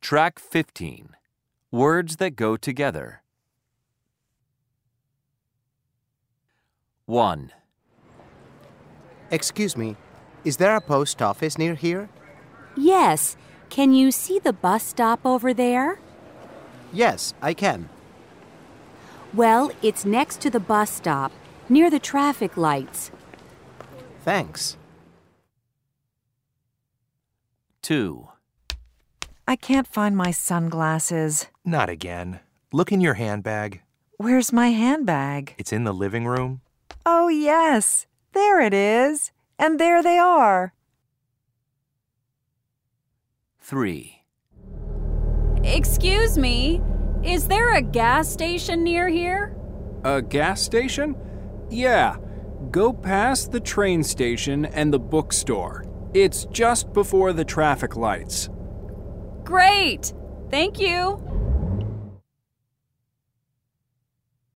Track 15 Words that go together. 1, Excuse me, is there a post office near here? Yes. Can you see the bus stop over there? Yes, I can. Well, it's next to the bus stop, near the traffic lights. Thanks. 2, I can't find my sunglasses. Not again. Look in your handbag. Where's my handbag? It's in the living room. Oh, yes. There it is. And there they are. 3, Excuse me, is there a gas station near here? A gas station? Yeah. Go past the train station and the bookstore. It's just before the traffic lights. Great! Thank you.